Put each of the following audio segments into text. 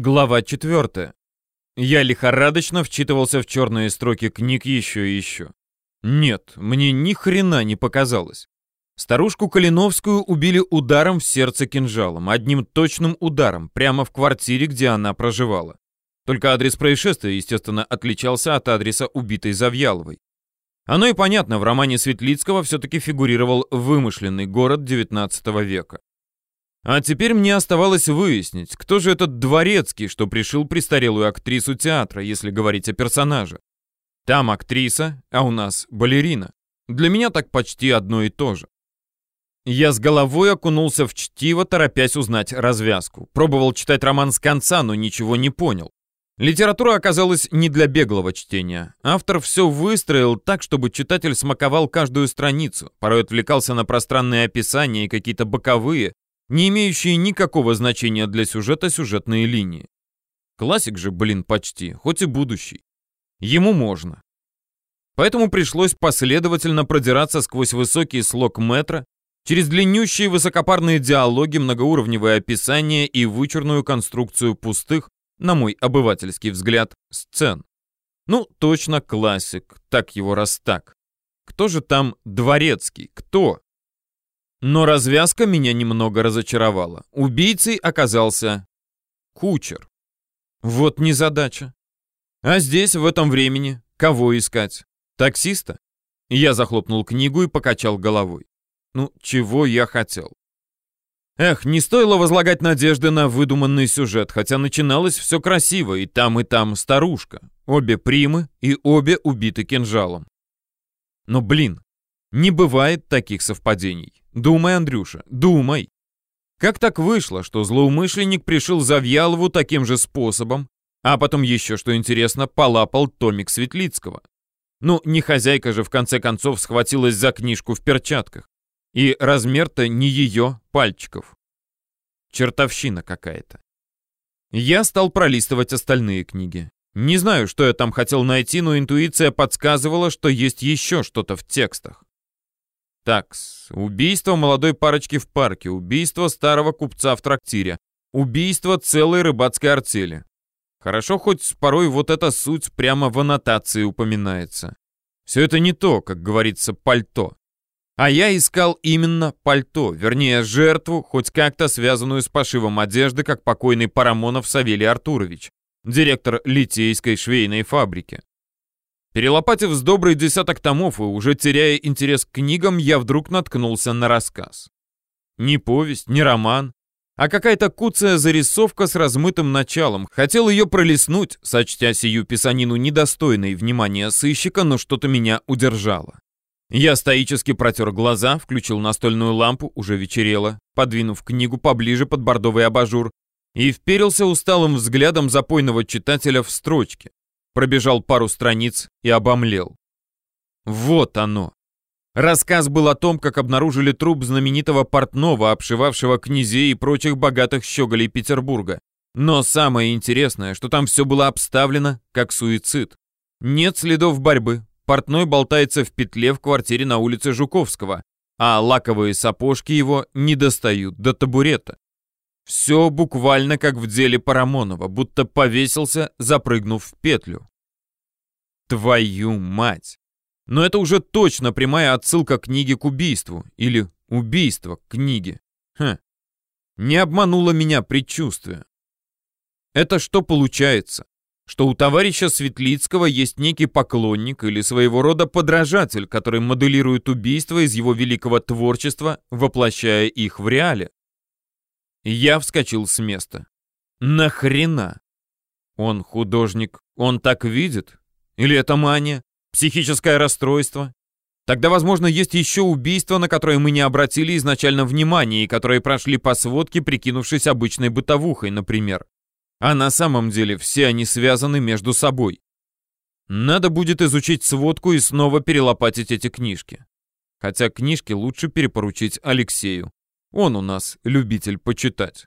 Глава 4. Я лихорадочно вчитывался в черные строки книг еще и еще. Нет, мне ни хрена не показалось. Старушку Калиновскую убили ударом в сердце кинжалом, одним точным ударом, прямо в квартире, где она проживала. Только адрес происшествия, естественно, отличался от адреса убитой Завьяловой. Оно и понятно, в романе Светлицкого все-таки фигурировал вымышленный город XIX века. А теперь мне оставалось выяснить, кто же этот дворецкий, что пришил престарелую актрису театра, если говорить о персонаже. Там актриса, а у нас балерина. Для меня так почти одно и то же. Я с головой окунулся в чтиво, торопясь узнать развязку. Пробовал читать роман с конца, но ничего не понял. Литература оказалась не для беглого чтения. Автор все выстроил так, чтобы читатель смаковал каждую страницу, порой отвлекался на пространные описания и какие-то боковые, не имеющие никакого значения для сюжета сюжетные линии. Классик же, блин, почти, хоть и будущий. Ему можно. Поэтому пришлось последовательно продираться сквозь высокий слог метра, через длиннющие высокопарные диалоги, многоуровневое описание и вычурную конструкцию пустых, на мой обывательский взгляд, сцен. Ну, точно классик, так его раз так. Кто же там дворецкий? Кто? Но развязка меня немного разочаровала. Убийцей оказался кучер. Вот незадача. А здесь, в этом времени, кого искать? Таксиста? Я захлопнул книгу и покачал головой. Ну, чего я хотел? Эх, не стоило возлагать надежды на выдуманный сюжет, хотя начиналось все красиво, и там, и там старушка. Обе примы и обе убиты кинжалом. Но, блин, не бывает таких совпадений. Думай, Андрюша, думай. Как так вышло, что злоумышленник пришил Завьялову таким же способом, а потом еще, что интересно, полапал томик Светлицкого? Ну, не хозяйка же в конце концов схватилась за книжку в перчатках. И размер-то не ее пальчиков. Чертовщина какая-то. Я стал пролистывать остальные книги. Не знаю, что я там хотел найти, но интуиция подсказывала, что есть еще что-то в текстах. Такс. Убийство молодой парочки в парке, убийство старого купца в трактире, убийство целой рыбацкой артели. Хорошо, хоть порой вот эта суть прямо в аннотации упоминается. Все это не то, как говорится, пальто. А я искал именно пальто, вернее, жертву, хоть как-то связанную с пошивом одежды, как покойный Парамонов Савелий Артурович, директор Литейской швейной фабрики. Перелопатив с добрый десяток томов и уже теряя интерес к книгам, я вдруг наткнулся на рассказ. Не повесть, не роман, а какая-то куцая зарисовка с размытым началом. Хотел ее пролистнуть, сочтя сию писанину недостойной внимания сыщика, но что-то меня удержало. Я стоически протер глаза, включил настольную лампу, уже вечерело, подвинув книгу поближе под бордовый абажур, и вперился усталым взглядом запойного читателя в строчке пробежал пару страниц и обомлел. Вот оно. Рассказ был о том, как обнаружили труп знаменитого портного, обшивавшего князей и прочих богатых щеголей Петербурга. Но самое интересное, что там все было обставлено как суицид. Нет следов борьбы. Портной болтается в петле в квартире на улице Жуковского, а лаковые сапожки его не достают до табурета. Все буквально как в деле Парамонова, будто повесился, запрыгнув в петлю. Твою мать! Но это уже точно прямая отсылка книги к убийству. Или убийство к книге. Хм. Не обмануло меня предчувствие. Это что получается? Что у товарища Светлицкого есть некий поклонник или своего рода подражатель, который моделирует убийства из его великого творчества, воплощая их в реале. Я вскочил с места. Нахрена? Он художник, он так видит? Или это мания? Психическое расстройство? Тогда, возможно, есть еще убийства, на которые мы не обратили изначально внимания и которые прошли по сводке, прикинувшись обычной бытовухой, например. А на самом деле все они связаны между собой. Надо будет изучить сводку и снова перелопатить эти книжки. Хотя книжки лучше перепоручить Алексею. Он у нас любитель почитать.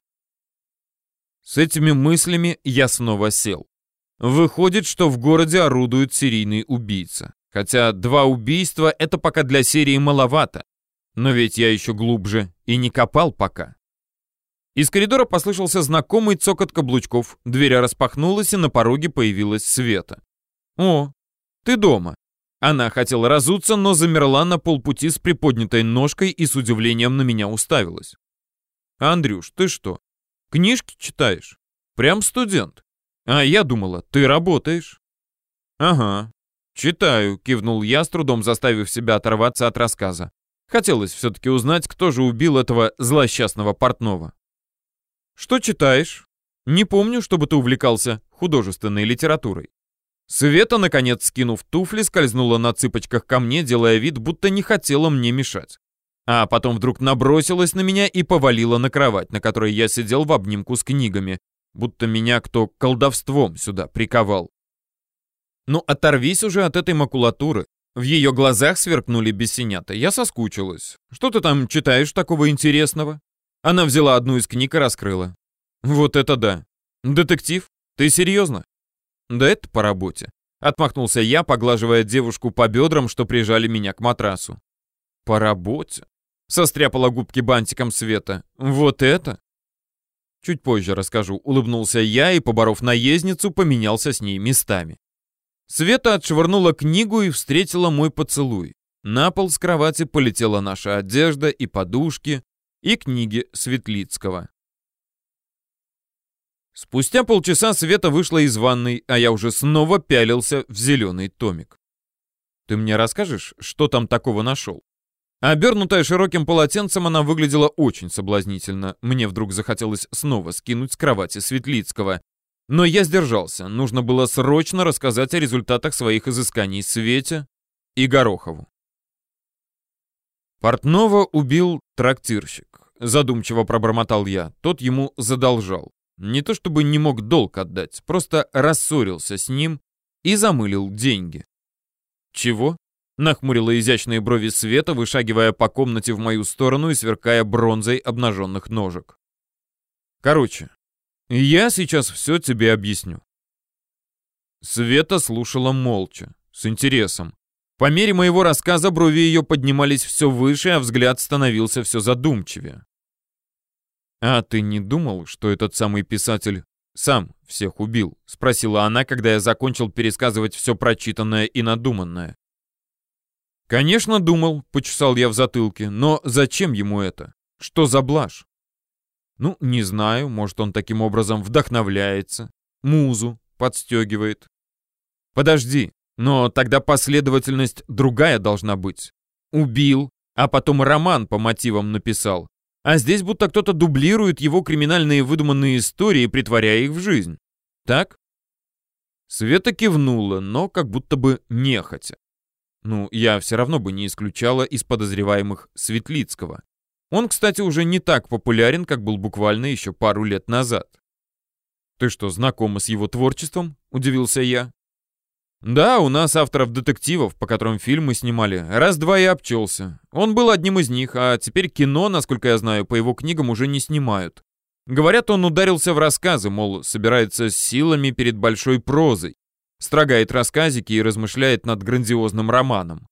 С этими мыслями я снова сел. Выходит, что в городе орудует серийный убийца. Хотя два убийства — это пока для серии маловато. Но ведь я еще глубже и не копал пока. Из коридора послышался знакомый цокот каблучков, дверь распахнулась, и на пороге появилась Света. «О, ты дома». Она хотела разуться, но замерла на полпути с приподнятой ножкой и с удивлением на меня уставилась. «Андрюш, ты что, книжки читаешь? Прям студент. А я думала, ты работаешь». «Ага, читаю», — кивнул я, с трудом заставив себя оторваться от рассказа. Хотелось все-таки узнать, кто же убил этого злосчастного портного. «Что читаешь?» «Не помню, чтобы ты увлекался художественной литературой». Света, наконец, скинув туфли, скользнула на цыпочках ко мне, делая вид, будто не хотела мне мешать. А потом вдруг набросилась на меня и повалила на кровать, на которой я сидел в обнимку с книгами, будто меня кто колдовством сюда приковал. Ну, оторвись уже от этой макулатуры. В ее глазах сверкнули бесенята. Я соскучилась. Что ты там читаешь такого интересного? Она взяла одну из книг и раскрыла. Вот это да. Детектив? Ты серьезно? Да это по работе. Отмахнулся я, поглаживая девушку по бедрам, что прижали меня к матрасу. По работе? Состряпала губки бантиком Света. Вот это? Чуть позже расскажу. Улыбнулся я и, поборов наездницу, поменялся с ней местами. Света отшвырнула книгу и встретила мой поцелуй. На пол с кровати полетела наша одежда и подушки, и книги Светлицкого. Спустя полчаса Света вышла из ванной, а я уже снова пялился в зеленый томик. «Ты мне расскажешь, что там такого нашел?» Обернутая широким полотенцем, она выглядела очень соблазнительно. Мне вдруг захотелось снова скинуть с кровати Светлицкого. Но я сдержался. Нужно было срочно рассказать о результатах своих изысканий Свете и Горохову. Портнова убил трактирщик. Задумчиво пробормотал я. Тот ему задолжал. Не то чтобы не мог долг отдать, просто рассорился с ним и замылил деньги. Чего? Нахмурила изящные брови Света, вышагивая по комнате в мою сторону и сверкая бронзой обнаженных ножек. Короче, я сейчас все тебе объясню. Света слушала молча, с интересом. По мере моего рассказа брови ее поднимались все выше, а взгляд становился все задумчивее. «А ты не думал, что этот самый писатель сам всех убил?» — спросила она, когда я закончил пересказывать все прочитанное и надуманное. «Конечно, думал», — почесал я в затылке, — «но зачем ему это? Что за блажь?» «Ну, не знаю, может, он таким образом вдохновляется, музу подстегивает». «Подожди, но тогда последовательность другая должна быть. Убил, а потом роман по мотивам написал. А здесь будто кто-то дублирует его криминальные выдуманные истории, притворяя их в жизнь. Так? Света кивнула, но как будто бы нехотя. Ну, я все равно бы не исключала из подозреваемых Светлицкого. Он, кстати, уже не так популярен, как был буквально еще пару лет назад. «Ты что, знакома с его творчеством?» — удивился я. Да, у нас авторов детективов, по которым фильмы снимали, раз-два и обчелся. Он был одним из них, а теперь кино, насколько я знаю, по его книгам уже не снимают. Говорят, он ударился в рассказы, мол, собирается с силами перед большой прозой. Строгает рассказики и размышляет над грандиозным романом.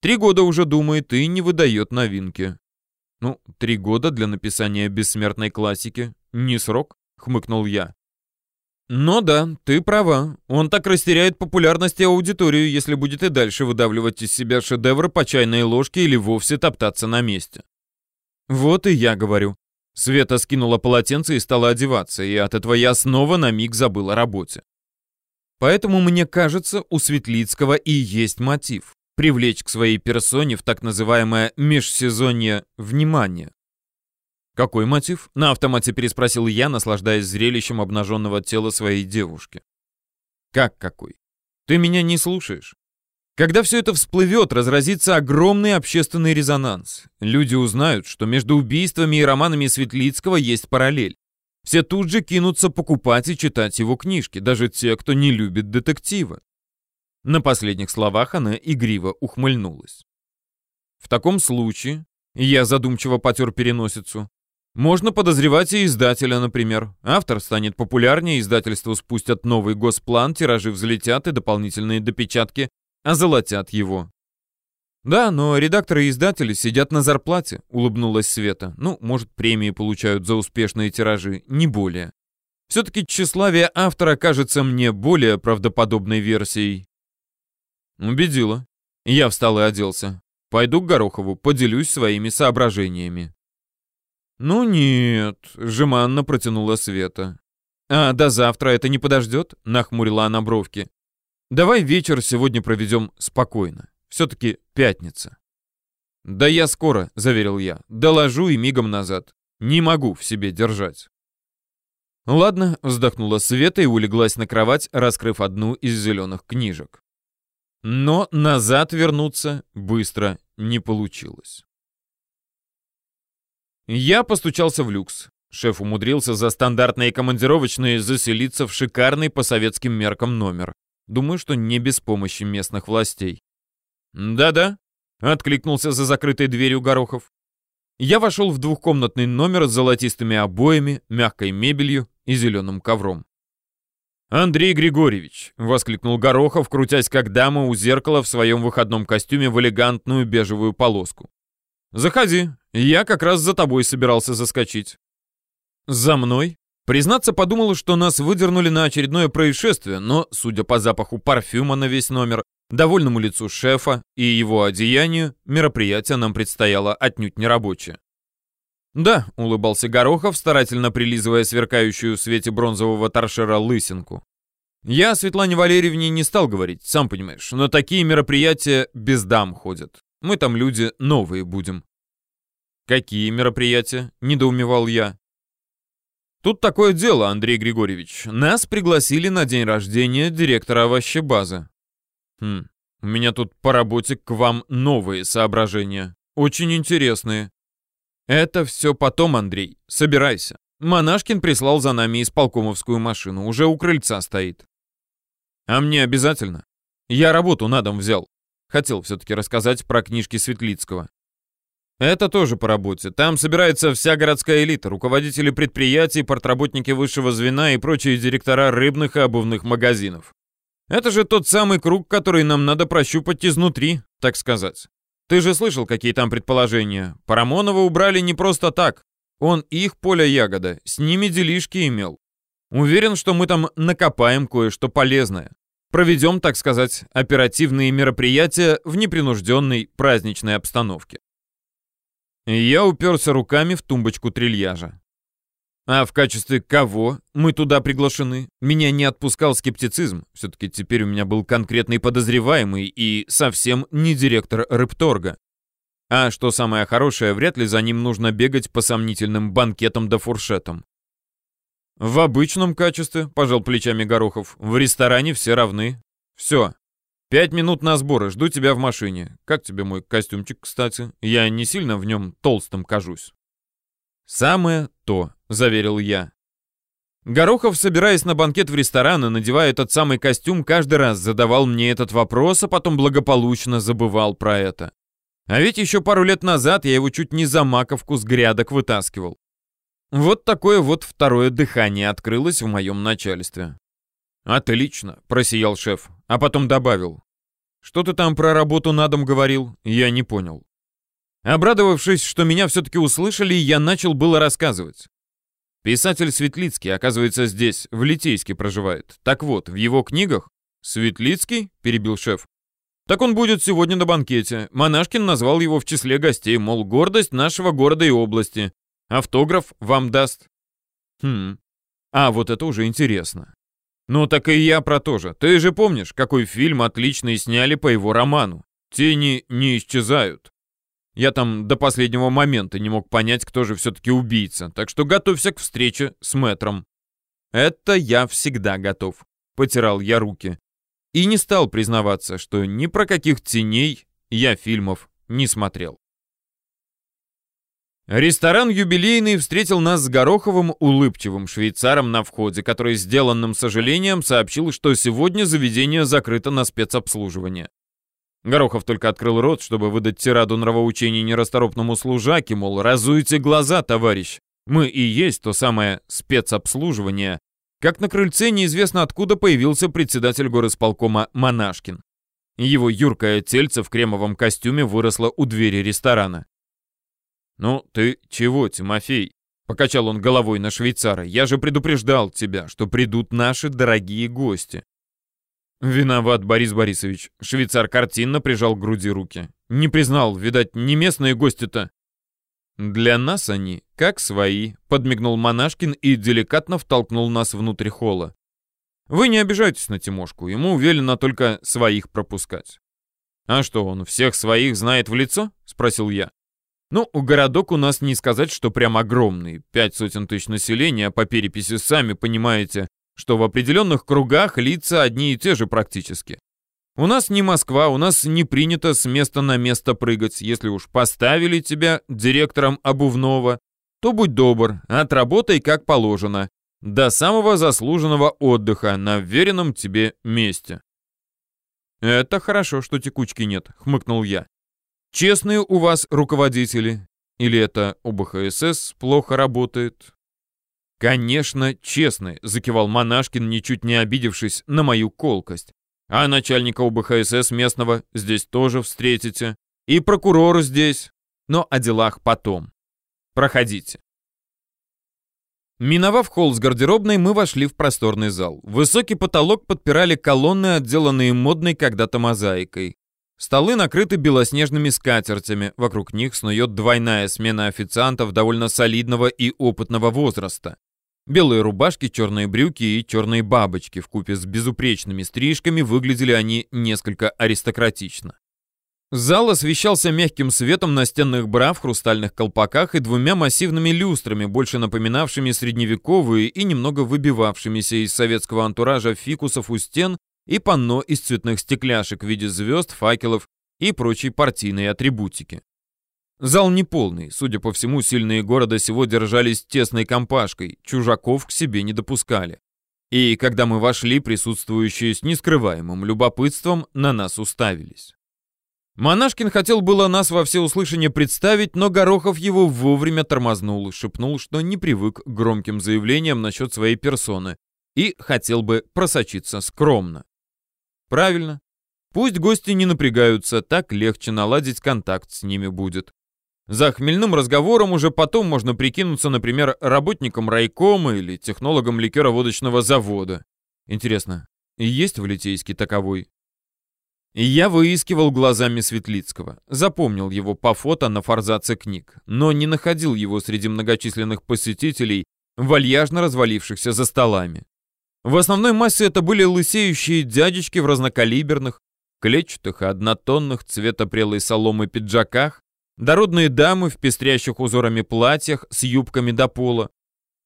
Три года уже думает и не выдает новинки. Ну, три года для написания бессмертной классики. Не срок, хмыкнул я. Но да, ты права. Он так растеряет популярность и аудиторию, если будет и дальше выдавливать из себя шедевры по чайной ложке или вовсе топтаться на месте. Вот и я говорю. Света скинула полотенце и стала одеваться, и от этого я снова на миг забыл о работе. Поэтому, мне кажется, у Светлицкого и есть мотив — привлечь к своей персоне в так называемое межсезонье внимание. «Какой мотив?» — на автомате переспросил я, наслаждаясь зрелищем обнаженного тела своей девушки. «Как какой? Ты меня не слушаешь?» Когда все это всплывет, разразится огромный общественный резонанс. Люди узнают, что между убийствами и романами Светлицкого есть параллель. Все тут же кинутся покупать и читать его книжки, даже те, кто не любит детективы. На последних словах она игриво ухмыльнулась. В таком случае, я задумчиво потер переносицу, можно подозревать и издателя, например. Автор станет популярнее, издательству спустят новый госплан, тиражи взлетят и дополнительные допечатки озолотят его. «Да, но редакторы и издатели сидят на зарплате», — улыбнулась Света. «Ну, может, премии получают за успешные тиражи, не более. Все-таки тщеславие автора кажется мне более правдоподобной версией». Убедила. Я встал и оделся. Пойду к Горохову, поделюсь своими соображениями. «Ну нет», — жеманно протянула Света. «А до завтра это не подождет?» — нахмурила она бровки. «Давай вечер сегодня проведем спокойно. Все-таки пятница». «Да я скоро», — заверил я. «Доложу и мигом назад. Не могу в себе держать». «Ладно», — вздохнула Света и улеглась на кровать, раскрыв одну из зеленых книжек. Но назад вернуться быстро не получилось. Я постучался в люкс. Шеф умудрился за стандартные командировочные заселиться в шикарный по советским меркам номер. Думаю, что не без помощи местных властей. «Да-да», — откликнулся за закрытой дверью Горохов. Я вошел в двухкомнатный номер с золотистыми обоями, мягкой мебелью и зеленым ковром. «Андрей Григорьевич!» — воскликнул Горохов, крутясь как дама у зеркала в своем выходном костюме в элегантную бежевую полоску. «Заходи, я как раз за тобой собирался заскочить». «За мной?» Признаться, подумал, что нас выдернули на очередное происшествие, но, судя по запаху парфюма на весь номер, довольному лицу шефа и его одеянию, мероприятие нам предстояло отнюдь не рабочее. «Да», — улыбался Горохов, старательно прилизывая сверкающую в свете бронзового торшера лысинку. «Я Светлане Валерьевне не стал говорить, сам понимаешь, но такие мероприятия без дам ходят. Мы там люди новые будем». «Какие мероприятия?» — недоумевал я. Тут такое дело, Андрей Григорьевич. Нас пригласили на день рождения директора овощебазы. Хм, у меня тут по работе к вам новые соображения. Очень интересные. Это все потом, Андрей. Собирайся. Монашкин прислал за нами исполкомовскую машину. Уже у крыльца стоит. А мне обязательно. Я работу на дом взял. Хотел все-таки рассказать про книжки Светлицкого. Это тоже по работе. Там собирается вся городская элита, руководители предприятий, портработники высшего звена и прочие директора рыбных и обувных магазинов. Это же тот самый круг, который нам надо прощупать изнутри, так сказать. Ты же слышал, какие там предположения. Парамонова убрали не просто так. Он их поле ягода, с ними делишки имел. Уверен, что мы там накопаем кое-что полезное. Проведем, так сказать, оперативные мероприятия в непринужденной праздничной обстановке. Я уперся руками в тумбочку трильяжа. А в качестве кого мы туда приглашены? Меня не отпускал скептицизм. Все-таки теперь у меня был конкретный подозреваемый и совсем не директор Репторга. А что самое хорошее, вряд ли за ним нужно бегать по сомнительным банкетам да фуршетам. В обычном качестве, пожал плечами Горохов, в ресторане все равны. Все, «Пять минут на сборы, жду тебя в машине. Как тебе мой костюмчик, кстати? Я не сильно в нем толстым кажусь». «Самое то», — заверил я. Горохов, собираясь на банкет в ресторан и надевая этот самый костюм, каждый раз задавал мне этот вопрос, а потом благополучно забывал про это. А ведь еще пару лет назад я его чуть не за маковку с грядок вытаскивал. Вот такое вот второе дыхание открылось в моем начальстве. «Отлично», — просиял шеф, а потом добавил. «Что ты там про работу на дом говорил? Я не понял». Обрадовавшись, что меня все-таки услышали, я начал было рассказывать. Писатель Светлицкий, оказывается, здесь, в Литейске проживает. Так вот, в его книгах... «Светлицкий?» — перебил шеф. «Так он будет сегодня на банкете. Монашкин назвал его в числе гостей, мол, гордость нашего города и области. Автограф вам даст». «Хм. А, вот это уже интересно. Ну так и я про то же. Ты же помнишь, какой фильм отличный сняли по его роману? Тени не исчезают. Я там до последнего момента не мог понять, кто же все-таки убийца, так что готовься к встрече с мэтром. Это я всегда готов. Потирал я руки. И не стал признаваться, что ни про каких теней я фильмов не смотрел. Ресторан «Юбилейный» встретил нас с Гороховым улыбчивым швейцаром на входе, который сделанным сожалением сообщил, что сегодня заведение закрыто на спецобслуживание. Горохов только открыл рот, чтобы выдать тираду нравоучений нерасторопному служаке, мол, разуйте глаза, товарищ. Мы и есть то самое спецобслуживание. Как на крыльце неизвестно откуда появился председатель горосполкома Монашкин. Его юркое тельце в кремовом костюме выросло у двери ресторана. «Ну, ты чего, Тимофей?» — покачал он головой на швейцара. «Я же предупреждал тебя, что придут наши дорогие гости». «Виноват, Борис Борисович». Швейцар картинно прижал к груди руки. «Не признал, видать, не местные гости-то». «Для нас они как свои», — подмигнул Монашкин и деликатно втолкнул нас внутрь холла. «Вы не обижайтесь на Тимошку, ему велено только своих пропускать». «А что, он всех своих знает в лицо?» — спросил я. «Ну, городок у нас не сказать, что прям огромный. Пять сотен тысяч населения, по переписи сами понимаете, что в определенных кругах лица одни и те же практически. У нас не Москва, у нас не принято с места на место прыгать. Если уж поставили тебя директором обувного, то будь добр, отработай как положено, до самого заслуженного отдыха на веренном тебе месте. «Это хорошо, что текучки нет», — хмыкнул я. «Честные у вас руководители? Или это УБХСС плохо работает?» «Конечно, честные», — закивал Монашкин, ничуть не обидевшись на мою колкость. А начальника УБХСС местного здесь тоже встретите. И прокурор здесь. Но о делах потом. Проходите. Миновав холл с гардеробной, мы вошли в просторный зал. Высокий потолок подпирали колонны, отделанные модной когда-то мозаикой. Столы накрыты белоснежными скатертями, вокруг них снует двойная смена официантов довольно солидного и опытного возраста. Белые рубашки, черные брюки и черные бабочки в купе с безупречными стрижками выглядели они несколько аристократично. Зал освещался мягким светом настенных бра в хрустальных колпаках и двумя массивными люстрами, больше напоминавшими средневековые и немного выбивавшимися из советского антуража фикусов у стен и панно из цветных стекляшек в виде звезд, факелов и прочей партийной атрибутики. Зал неполный, судя по всему, сильные города сего держались тесной компашкой, чужаков к себе не допускали. И когда мы вошли, присутствующие с нескрываемым любопытством на нас уставились. Монашкин хотел было нас во всеуслышание представить, но Горохов его вовремя тормознул, шепнул, что не привык к громким заявлениям насчет своей персоны и хотел бы просочиться скромно. Правильно. Пусть гости не напрягаются, так легче наладить контакт с ними будет. За хмельным разговором уже потом можно прикинуться, например, работником райкома или технологом ликероводочного завода. Интересно, есть в Литейске таковой? Я выискивал глазами Светлицкого, запомнил его по фото на форзаце книг, но не находил его среди многочисленных посетителей, вальяжно развалившихся за столами. В основной массе это были лысеющие дядечки в разнокалиберных, клетчатых и однотонных цвета прелой соломы пиджаках, Дородные дамы в пестрящих узорами платьях с юбками до пола.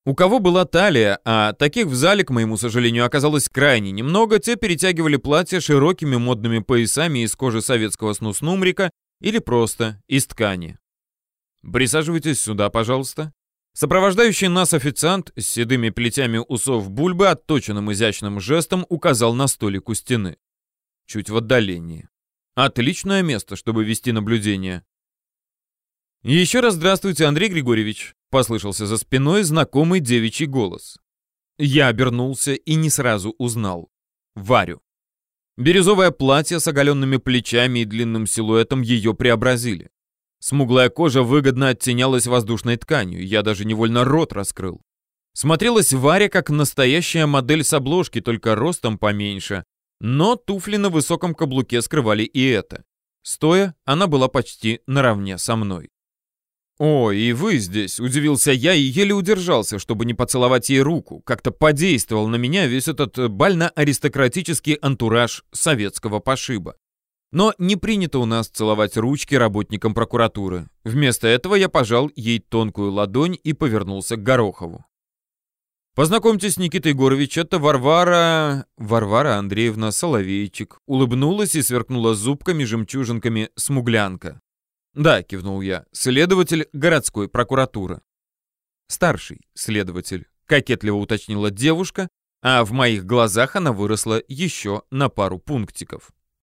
У кого была талия, а таких в зале, к моему сожалению, оказалось крайне немного, те перетягивали платья широкими модными поясами из кожи советского снуснумрика или просто из ткани. «Присаживайтесь сюда, пожалуйста». Сопровождающий нас официант с седыми плетями усов бульбы отточенным изящным жестом указал на столик у стены. Чуть в отдалении. Отличное место, чтобы вести наблюдение. «Еще раз здравствуйте, Андрей Григорьевич», — послышался за спиной знакомый девичий голос. Я обернулся и не сразу узнал. Варю. Бирюзовое платье с оголенными плечами и длинным силуэтом ее преобразили. Смуглая кожа выгодно оттенялась воздушной тканью, я даже невольно рот раскрыл. Смотрелась Варя как настоящая модель с обложки, только ростом поменьше. Но туфли на высоком каблуке скрывали и это. Стоя, она была почти наравне со мной. «О, и вы здесь!» — удивился я и еле удержался, чтобы не поцеловать ей руку. Как-то подействовал на меня весь этот э, бально-аристократический антураж советского пошиба. Но не принято у нас целовать ручки работникам прокуратуры. Вместо этого я пожал ей тонкую ладонь и повернулся к Горохову. «Познакомьтесь, Никита Егорович, это Варвара... Варвара Андреевна Соловейчик». Улыбнулась и сверкнула зубками-жемчужинками смуглянка. «Да», — кивнул я, — «следователь городской прокуратуры». «Старший следователь», — кокетливо уточнила девушка, а в моих глазах она выросла еще на пару пунктиков.